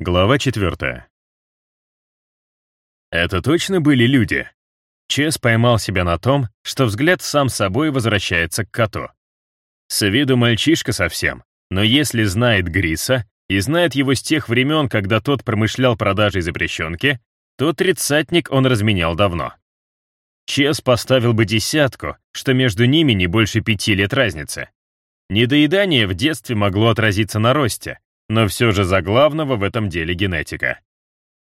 Глава четвертая. Это точно были люди? Чес поймал себя на том, что взгляд сам собой возвращается к коту. С виду мальчишка совсем, но если знает Гриса и знает его с тех времен, когда тот промышлял продажей запрещенки, то тридцатник он разменял давно. Чес поставил бы десятку, что между ними не больше пяти лет разницы. Недоедание в детстве могло отразиться на росте, но все же за главного в этом деле генетика.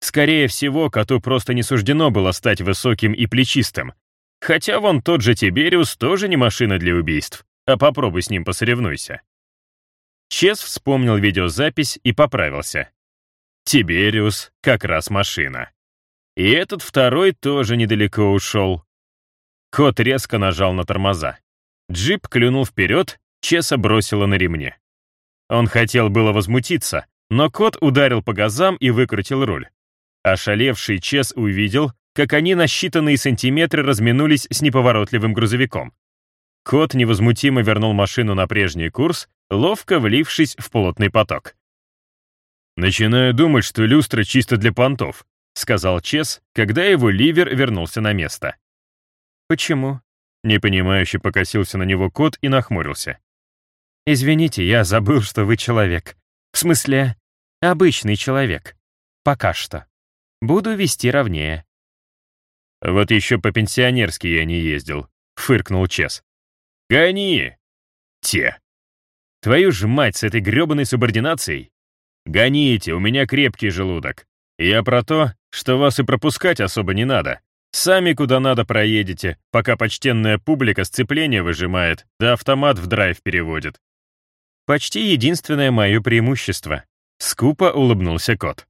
Скорее всего, коту просто не суждено было стать высоким и плечистым. Хотя вон тот же Тибериус тоже не машина для убийств, а попробуй с ним посоревнуйся. Чес вспомнил видеозапись и поправился. Тибериус как раз машина. И этот второй тоже недалеко ушел. Кот резко нажал на тормоза. Джип клюнул вперед, Чеса бросила на ремне. Он хотел было возмутиться, но кот ударил по газам и выкрутил руль. Ошалевший Чес увидел, как они на считанные сантиметры разминулись с неповоротливым грузовиком. Кот невозмутимо вернул машину на прежний курс, ловко влившись в плотный поток. «Начинаю думать, что люстра чисто для понтов», — сказал Чес, когда его ливер вернулся на место. «Почему?» — непонимающе покосился на него кот и нахмурился. «Извините, я забыл, что вы человек. В смысле, обычный человек. Пока что. Буду вести ровнее». «Вот еще по-пенсионерски я не ездил», — фыркнул Чес. «Гони!» «Те!» «Твою ж мать с этой гребаной субординацией!» «Гоните, у меня крепкий желудок. Я про то, что вас и пропускать особо не надо. Сами куда надо проедете, пока почтенная публика сцепление выжимает, да автомат в драйв переводит. Почти единственное мое преимущество. Скупо улыбнулся кот.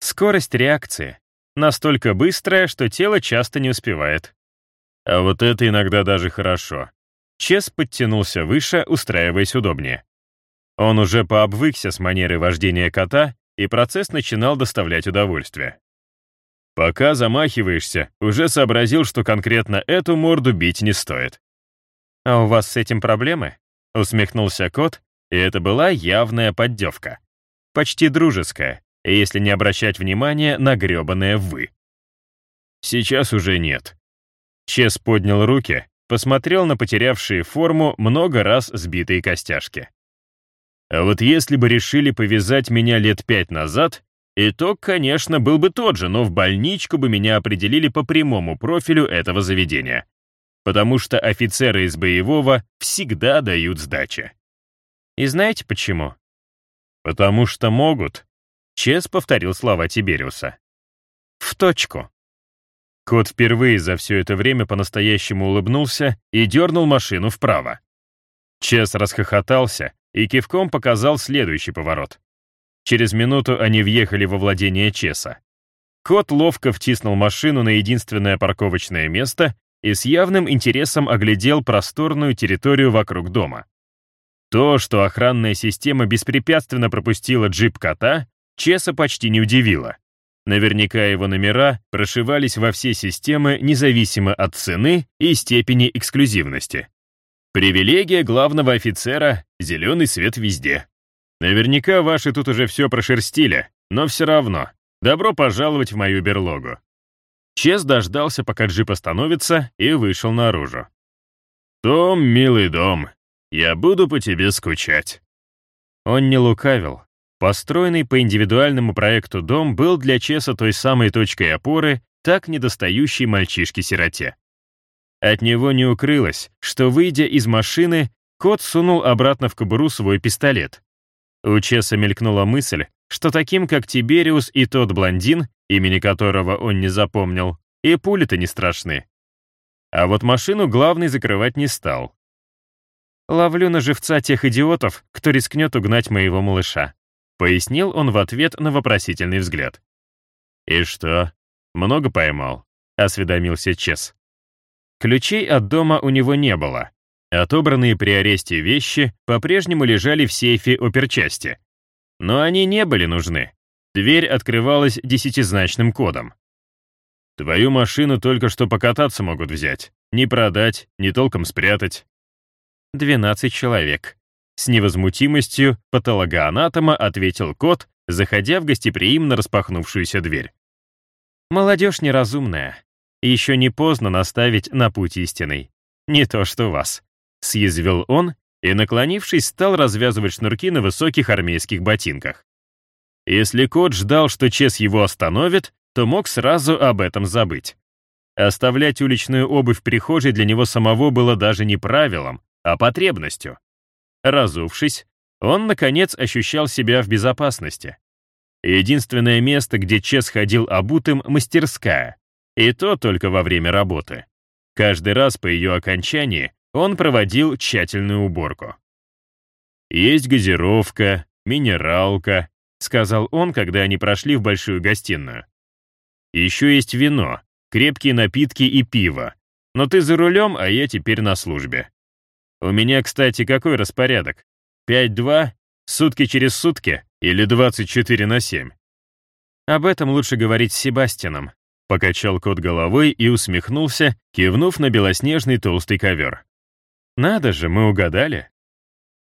Скорость реакции. Настолько быстрая, что тело часто не успевает. А вот это иногда даже хорошо. Чес подтянулся выше, устраиваясь удобнее. Он уже пообвыкся с манерой вождения кота, и процесс начинал доставлять удовольствие. Пока замахиваешься, уже сообразил, что конкретно эту морду бить не стоит. «А у вас с этим проблемы?» — усмехнулся кот, и это была явная поддевка. Почти дружеская, если не обращать внимания на грёбаное «вы». Сейчас уже нет. Чес поднял руки, посмотрел на потерявшие форму много раз сбитые костяшки. А вот если бы решили повязать меня лет пять назад, итог, конечно, был бы тот же, но в больничку бы меня определили по прямому профилю этого заведения. Потому что офицеры из боевого всегда дают сдачи. И знаете почему? Потому что могут. Чес повторил слова Тибериуса. В точку. Кот впервые за все это время по-настоящему улыбнулся и дернул машину вправо. Чес расхохотался и кивком показал следующий поворот. Через минуту они въехали во владение Чеса. Кот ловко втиснул машину на единственное парковочное место и с явным интересом оглядел просторную территорию вокруг дома. То, что охранная система беспрепятственно пропустила джип кота, Чеса почти не удивило. Наверняка его номера прошивались во все системы независимо от цены и степени эксклюзивности. Привилегия главного офицера — зеленый свет везде. Наверняка ваши тут уже все прошерстили, но все равно. Добро пожаловать в мою берлогу. Чес дождался, пока джип остановится, и вышел наружу. «Том, милый дом, я буду по тебе скучать». Он не лукавил. Построенный по индивидуальному проекту дом был для Чеса той самой точкой опоры, так недостающей мальчишке-сироте. От него не укрылось, что, выйдя из машины, кот сунул обратно в кобуру свой пистолет. У Чеса мелькнула мысль, что таким, как Тибериус и тот блондин, имени которого он не запомнил, и пули-то не страшны. А вот машину главный закрывать не стал. Ловлю на живца тех идиотов, кто рискнет угнать моего малыша», — пояснил он в ответ на вопросительный взгляд. «И что, много поймал?» — осведомился Чес. Ключей от дома у него не было. Отобранные при аресте вещи по-прежнему лежали в сейфе оперчасти. Но они не были нужны. Дверь открывалась десятизначным кодом. «Твою машину только что покататься могут взять. Не продать, не толком спрятать. 12 человек. с невозмутимостью патологоанатома ответил кот, заходя в гостеприимно распахнувшуюся дверь. «Молодежь неразумная. Еще не поздно наставить на путь истинный. Не то что вас», — съязвил он и, наклонившись, стал развязывать шнурки на высоких армейских ботинках. Если кот ждал, что Чес его остановит, то мог сразу об этом забыть. Оставлять уличную обувь в прихожей для него самого было даже не правилом, а потребностью. Разувшись, он, наконец, ощущал себя в безопасности. Единственное место, где Чес ходил обутым — мастерская, и то только во время работы. Каждый раз по ее окончании он проводил тщательную уборку. «Есть газировка, минералка», — сказал он, когда они прошли в большую гостиную. «Еще есть вино, крепкие напитки и пиво. Но ты за рулем, а я теперь на службе. У меня, кстати, какой распорядок? 5-2, сутки через сутки или 24 на 7? Об этом лучше говорить с Себастином. Покачал кот головой и усмехнулся, кивнув на белоснежный толстый ковер. «Надо же, мы угадали».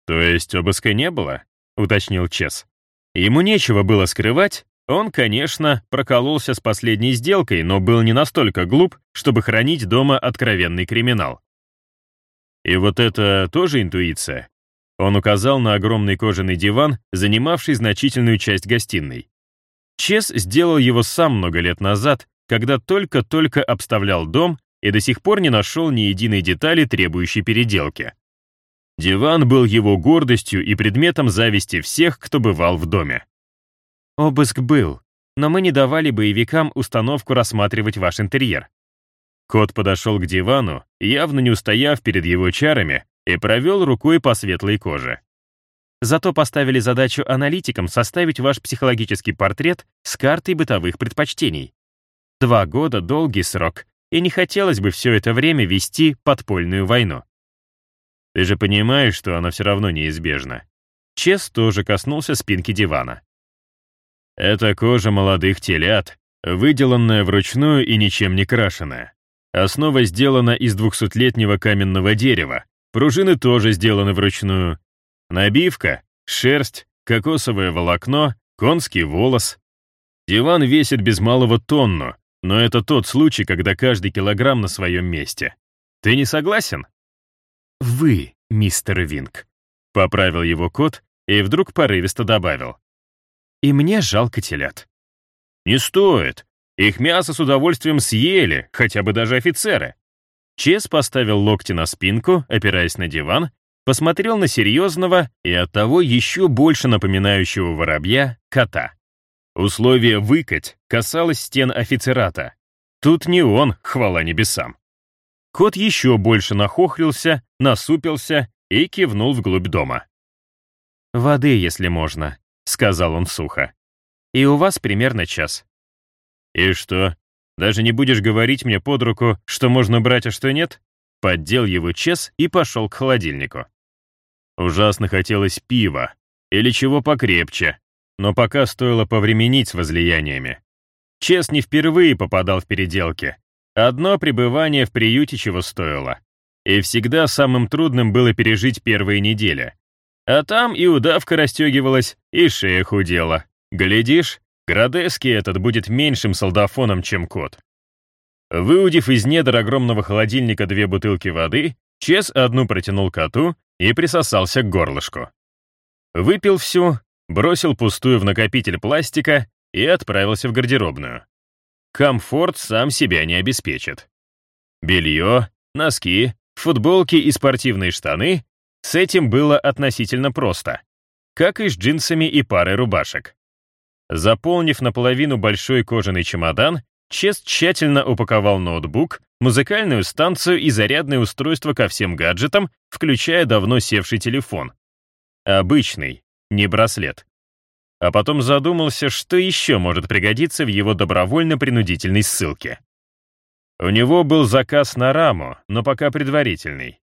«То есть обыска не было?» — уточнил Чес. Ему нечего было скрывать, он, конечно, прокололся с последней сделкой, но был не настолько глуп, чтобы хранить дома откровенный криминал. И вот это тоже интуиция. Он указал на огромный кожаный диван, занимавший значительную часть гостиной. Чес сделал его сам много лет назад, когда только-только обставлял дом и до сих пор не нашел ни единой детали, требующей переделки. Диван был его гордостью и предметом зависти всех, кто бывал в доме. Обыск был, но мы не давали боевикам установку рассматривать ваш интерьер. Кот подошел к дивану, явно не устояв перед его чарами, и провел рукой по светлой коже. Зато поставили задачу аналитикам составить ваш психологический портрет с картой бытовых предпочтений. Два года — долгий срок, и не хотелось бы все это время вести подпольную войну. Ты же понимаешь, что она все равно неизбежна. Чес тоже коснулся спинки дивана. Это кожа молодых телят, выделанная вручную и ничем не крашеная. Основа сделана из двухсотлетнего каменного дерева, пружины тоже сделаны вручную. Набивка, шерсть, кокосовое волокно, конский волос. Диван весит без малого тонну, но это тот случай, когда каждый килограмм на своем месте. Ты не согласен? Вы, мистер Винг. Поправил его кот и вдруг порывисто добавил. И мне жалко телят. Не стоит. Их мясо с удовольствием съели, хотя бы даже офицеры. Чес поставил локти на спинку, опираясь на диван, посмотрел на серьезного и оттого еще больше напоминающего воробья кота. Условие «выкать» касалось стен офицерата. Тут не он, хвала небесам. Кот еще больше нахохлился, насупился и кивнул вглубь дома. «Воды, если можно», — сказал он сухо. «И у вас примерно час. «И что, даже не будешь говорить мне под руку, что можно брать, а что нет?» Поддел его Чес и пошел к холодильнику. Ужасно хотелось пива. Или чего покрепче. Но пока стоило повременить с возлияниями. Чес не впервые попадал в переделки. Одно пребывание в приюте чего стоило. И всегда самым трудным было пережить первые недели. А там и удавка расстегивалась, и шея худела. Глядишь, Градеский этот будет меньшим солдафоном, чем кот. Выудив из недр огромного холодильника две бутылки воды, Чес одну протянул коту и присосался к горлышку. Выпил всю, бросил пустую в накопитель пластика и отправился в гардеробную. Комфорт сам себя не обеспечит. Белье, носки, футболки и спортивные штаны — с этим было относительно просто, как и с джинсами и парой рубашек. Заполнив наполовину большой кожаный чемодан, Чест тщательно упаковал ноутбук, музыкальную станцию и зарядное устройство ко всем гаджетам, включая давно севший телефон. Обычный, не браслет. А потом задумался, что еще может пригодиться в его добровольно-принудительной ссылке. У него был заказ на раму, но пока предварительный.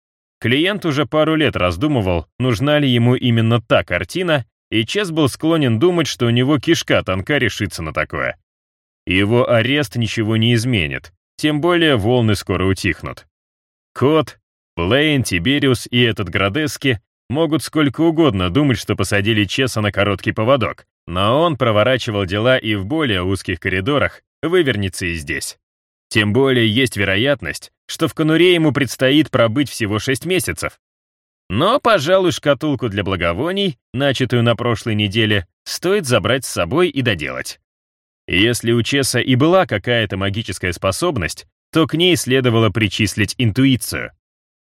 Клиент уже пару лет раздумывал, нужна ли ему именно та картина, и Чес был склонен думать, что у него кишка тонка решится на такое. Его арест ничего не изменит, тем более волны скоро утихнут. Кот, Блейн, Тибериус и этот Градески могут сколько угодно думать, что посадили Чеса на короткий поводок, но он проворачивал дела и в более узких коридорах, вывернется и здесь. Тем более есть вероятность, что в конуре ему предстоит пробыть всего 6 месяцев. Но, пожалуй, шкатулку для благовоний, начатую на прошлой неделе, стоит забрать с собой и доделать. Если у Чеса и была какая-то магическая способность, то к ней следовало причислить интуицию.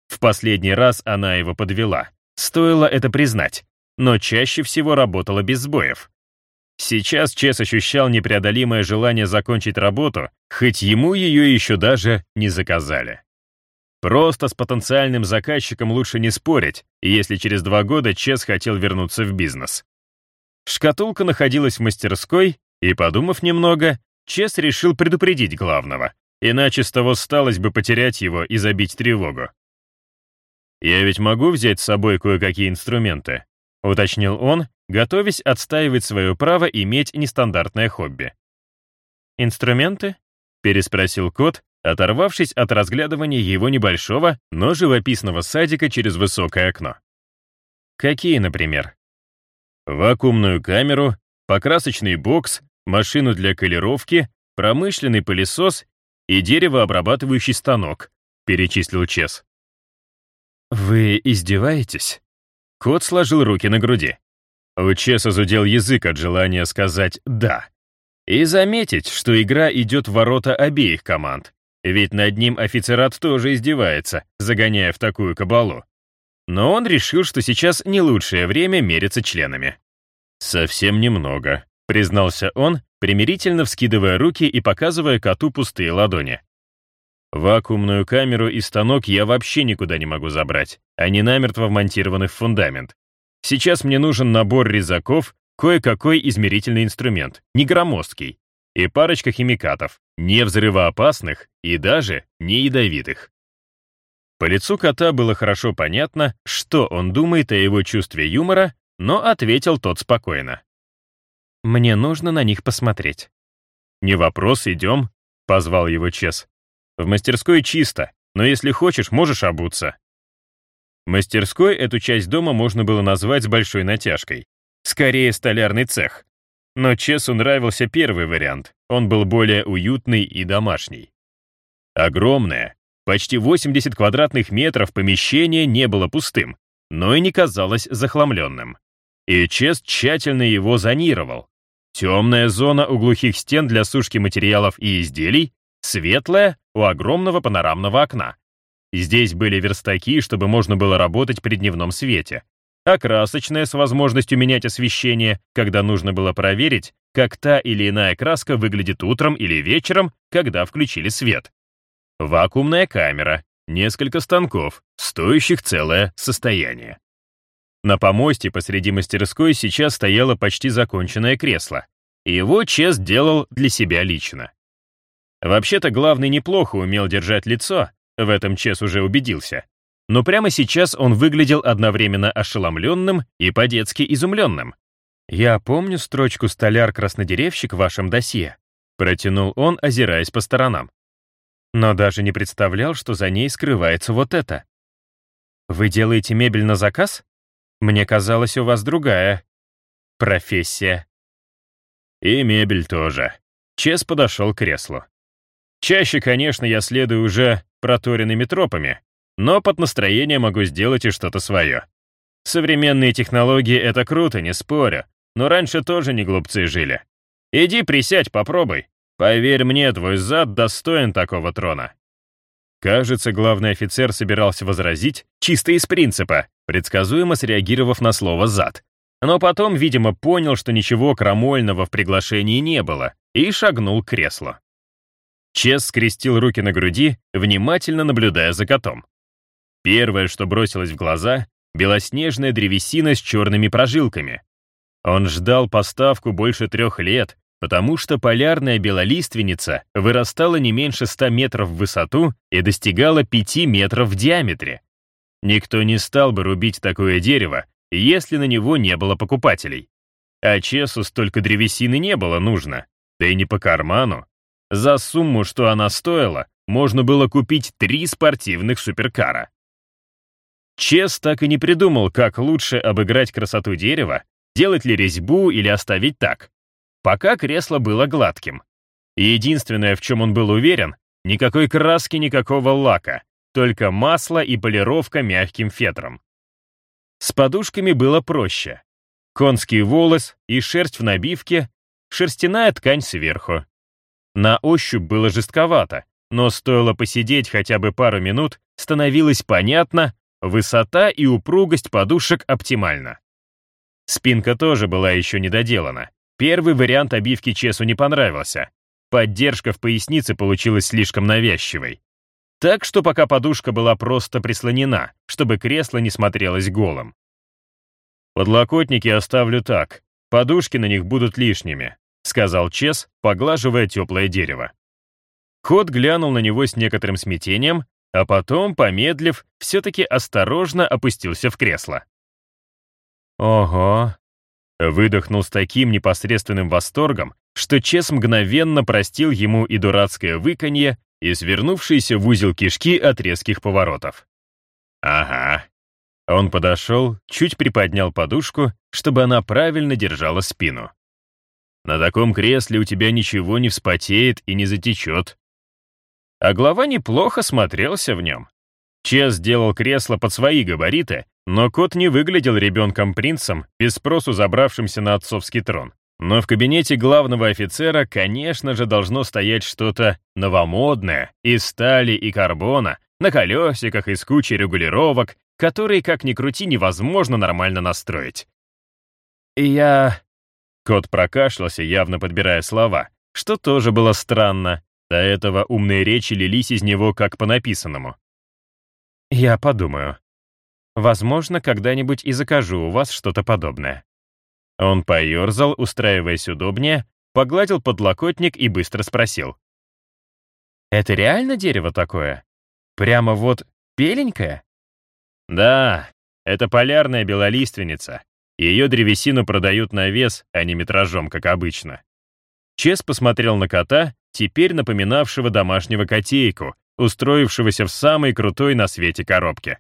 В последний раз она его подвела, стоило это признать, но чаще всего работала без сбоев. Сейчас Чес ощущал непреодолимое желание закончить работу, хоть ему ее еще даже не заказали. Просто с потенциальным заказчиком лучше не спорить, если через два года Чес хотел вернуться в бизнес. Шкатулка находилась в мастерской, и, подумав немного, Чес решил предупредить главного, иначе с того сталось бы потерять его и забить тревогу. «Я ведь могу взять с собой кое-какие инструменты», — уточнил он, готовясь отстаивать свое право иметь нестандартное хобби. «Инструменты?» — переспросил кот, оторвавшись от разглядывания его небольшого, но живописного садика через высокое окно. «Какие, например?» «Вакуумную камеру, покрасочный бокс, машину для колеровки, промышленный пылесос и деревообрабатывающий станок», — перечислил Чес. «Вы издеваетесь?» Кот сложил руки на груди. У Чеса зудел язык от желания сказать «да». И заметить, что игра идет в ворота обеих команд, ведь над ним офицерат тоже издевается, загоняя в такую кабалу. Но он решил, что сейчас не лучшее время мериться членами. «Совсем немного», — признался он, примирительно вскидывая руки и показывая коту пустые ладони. «Вакуумную камеру и станок я вообще никуда не могу забрать, они намертво вмонтированы в фундамент. Сейчас мне нужен набор резаков, кое-какой измерительный инструмент, не громоздкий, и парочка химикатов, не взрывоопасных и даже не ядовитых. По лицу кота было хорошо понятно, что он думает о его чувстве юмора, но ответил тот спокойно. «Мне нужно на них посмотреть». «Не вопрос, идем», — позвал его Чес. «В мастерской чисто, но если хочешь, можешь обуться». Мастерской эту часть дома можно было назвать с большой натяжкой. Скорее, столярный цех. Но Чесу нравился первый вариант. Он был более уютный и домашний. Огромное, почти 80 квадратных метров помещение не было пустым, но и не казалось захламленным. И Чес тщательно его зонировал. Темная зона у глухих стен для сушки материалов и изделий, светлая у огромного панорамного окна. Здесь были верстаки, чтобы можно было работать при дневном свете, а красочная с возможностью менять освещение, когда нужно было проверить, как та или иная краска выглядит утром или вечером, когда включили свет. Вакуумная камера, несколько станков, стоящих целое состояние. На помосте посреди мастерской сейчас стояло почти законченное кресло. Его Чес делал для себя лично. Вообще-то главный неплохо умел держать лицо, в этом Чес уже убедился. Но прямо сейчас он выглядел одновременно ошеломленным и по-детски изумленным. «Я помню строчку «Столяр-краснодеревщик» в вашем досье», протянул он, озираясь по сторонам. Но даже не представлял, что за ней скрывается вот это. «Вы делаете мебель на заказ? Мне казалось, у вас другая профессия». «И мебель тоже». Чес подошел к креслу. Чаще, конечно, я следую уже проторенными тропами, но под настроение могу сделать и что-то свое. Современные технологии — это круто, не спорю, но раньше тоже не глупцы жили. Иди присядь, попробуй. Поверь мне, твой зад достоин такого трона. Кажется, главный офицер собирался возразить, чисто из принципа, предсказуемо среагировав на слово «зад». Но потом, видимо, понял, что ничего крамольного в приглашении не было, и шагнул к креслу. Чес скрестил руки на груди, внимательно наблюдая за котом. Первое, что бросилось в глаза — белоснежная древесина с черными прожилками. Он ждал поставку больше трех лет, потому что полярная белолиственница вырастала не меньше 100 метров в высоту и достигала 5 метров в диаметре. Никто не стал бы рубить такое дерево, если на него не было покупателей. А Чесу столько древесины не было нужно, да и не по карману. За сумму, что она стоила, можно было купить три спортивных суперкара. Чес так и не придумал, как лучше обыграть красоту дерева, делать ли резьбу или оставить так. Пока кресло было гладким. единственное, в чем он был уверен, никакой краски, никакого лака, только масло и полировка мягким фетром. С подушками было проще. Конский волос и шерсть в набивке, шерстяная ткань сверху. На ощупь было жестковато, но стоило посидеть хотя бы пару минут, становилось понятно, высота и упругость подушек оптимальна. Спинка тоже была еще не доделана. Первый вариант обивки Чесу не понравился. Поддержка в пояснице получилась слишком навязчивой. Так что пока подушка была просто прислонена, чтобы кресло не смотрелось голым. «Подлокотники оставлю так, подушки на них будут лишними», сказал Чес, поглаживая теплое дерево. Кот глянул на него с некоторым смятением, а потом, помедлив, все-таки осторожно опустился в кресло. «Ого!» Выдохнул с таким непосредственным восторгом, что Чес мгновенно простил ему и дурацкое выканье, и свернувшиеся в узел кишки от резких поворотов. «Ага». Он подошел, чуть приподнял подушку, чтобы она правильно держала спину. «На таком кресле у тебя ничего не вспотеет и не затечет». А глава неплохо смотрелся в нем. Чес сделал кресло под свои габариты, но кот не выглядел ребенком-принцем, без спросу забравшимся на отцовский трон. Но в кабинете главного офицера, конечно же, должно стоять что-то новомодное, из стали и карбона, на колесиках, из кучи регулировок, которые, как ни крути, невозможно нормально настроить. Я... Кот прокашлялся, явно подбирая слова, что тоже было странно. До этого умные речи лились из него как по написанному. «Я подумаю. Возможно, когда-нибудь и закажу у вас что-то подобное». Он поерзал, устраиваясь удобнее, погладил подлокотник и быстро спросил. «Это реально дерево такое? Прямо вот беленькое?» «Да, это полярная белолиственница. Ее древесину продают на вес, а не метражом, как обычно». Чес посмотрел на кота, теперь напоминавшего домашнего котейку, устроившегося в самой крутой на свете коробке.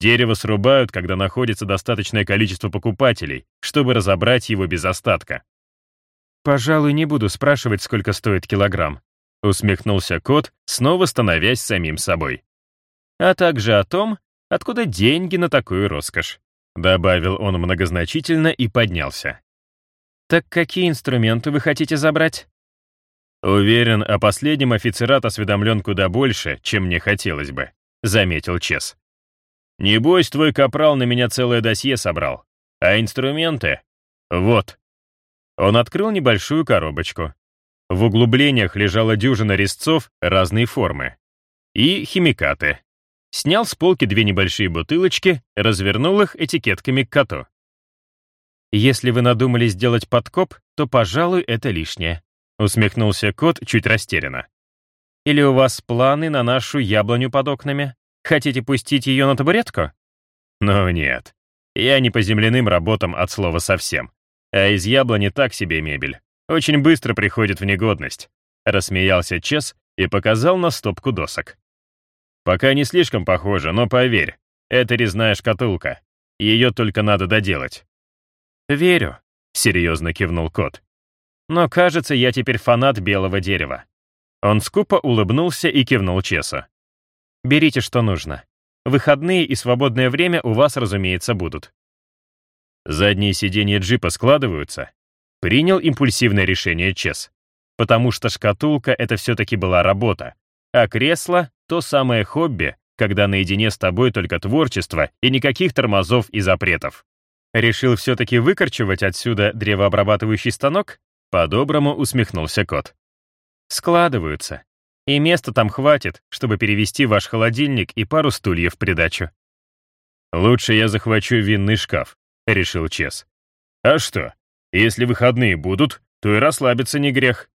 Дерево срубают, когда находится достаточное количество покупателей, чтобы разобрать его без остатка. «Пожалуй, не буду спрашивать, сколько стоит килограмм», усмехнулся кот, снова становясь самим собой. «А также о том, откуда деньги на такую роскошь», добавил он многозначительно и поднялся. «Так какие инструменты вы хотите забрать?» «Уверен, о последнем офицерат осведомлен куда больше, чем мне хотелось бы», заметил Чес. Небось, твой капрал на меня целое досье собрал. А инструменты? Вот. Он открыл небольшую коробочку. В углублениях лежала дюжина резцов разной формы. И химикаты. Снял с полки две небольшие бутылочки, развернул их этикетками к коту. «Если вы надумали сделать подкоп, то, пожалуй, это лишнее», усмехнулся кот чуть растерянно. «Или у вас планы на нашу яблоню под окнами?» Хотите пустить ее на табуретку? Ну нет. Я не по земляным работам от слова совсем. А из яблони так себе мебель. Очень быстро приходит в негодность. Рассмеялся Чес и показал на стопку досок. Пока не слишком похоже, но поверь, это резная шкатулка. Ее только надо доделать. «Верю», — серьезно кивнул кот. «Но, кажется, я теперь фанат белого дерева». Он скупо улыбнулся и кивнул Чесу. Берите, что нужно. Выходные и свободное время у вас, разумеется, будут. Задние сиденья джипа складываются. Принял импульсивное решение Чес. Потому что шкатулка — это все-таки была работа. А кресло — то самое хобби, когда наедине с тобой только творчество и никаких тормозов и запретов. Решил все-таки выкорчевать отсюда древообрабатывающий станок? По-доброму усмехнулся кот. Складываются. И места там хватит, чтобы перевести ваш холодильник и пару стульев в придачу. «Лучше я захвачу винный шкаф», — решил Чес. «А что, если выходные будут, то и расслабиться не грех».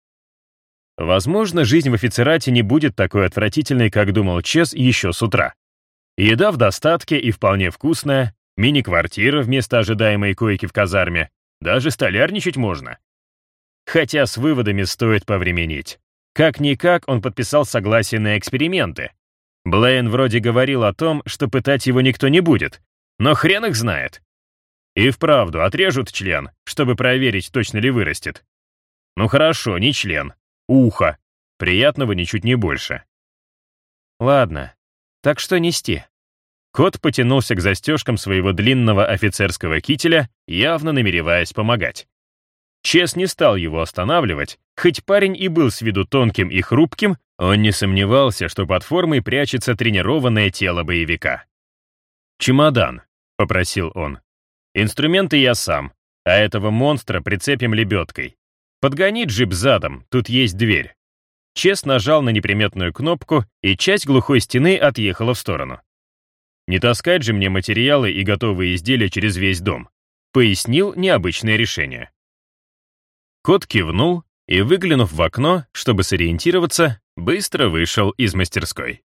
Возможно, жизнь в офицерате не будет такой отвратительной, как думал Чес еще с утра. Еда в достатке и вполне вкусная, мини-квартира вместо ожидаемой койки в казарме, даже столярничать можно. Хотя с выводами стоит повременить. Как-никак он подписал согласие на эксперименты. Блейн вроде говорил о том, что пытать его никто не будет, но хрен их знает. И вправду отрежут член, чтобы проверить, точно ли вырастет. Ну хорошо, не член, ухо. Приятного ничуть не больше. Ладно, так что нести? Кот потянулся к застежкам своего длинного офицерского кителя, явно намереваясь помогать. Чес не стал его останавливать, хоть парень и был с виду тонким и хрупким, он не сомневался, что под формой прячется тренированное тело боевика. «Чемодан», — попросил он. «Инструменты я сам, а этого монстра прицепим лебедкой. Подгони джип задом, тут есть дверь». Чес нажал на неприметную кнопку, и часть глухой стены отъехала в сторону. Не таскать же мне материалы и готовые изделия через весь дом. Пояснил необычное решение. Кот кивнул и, выглянув в окно, чтобы сориентироваться, быстро вышел из мастерской.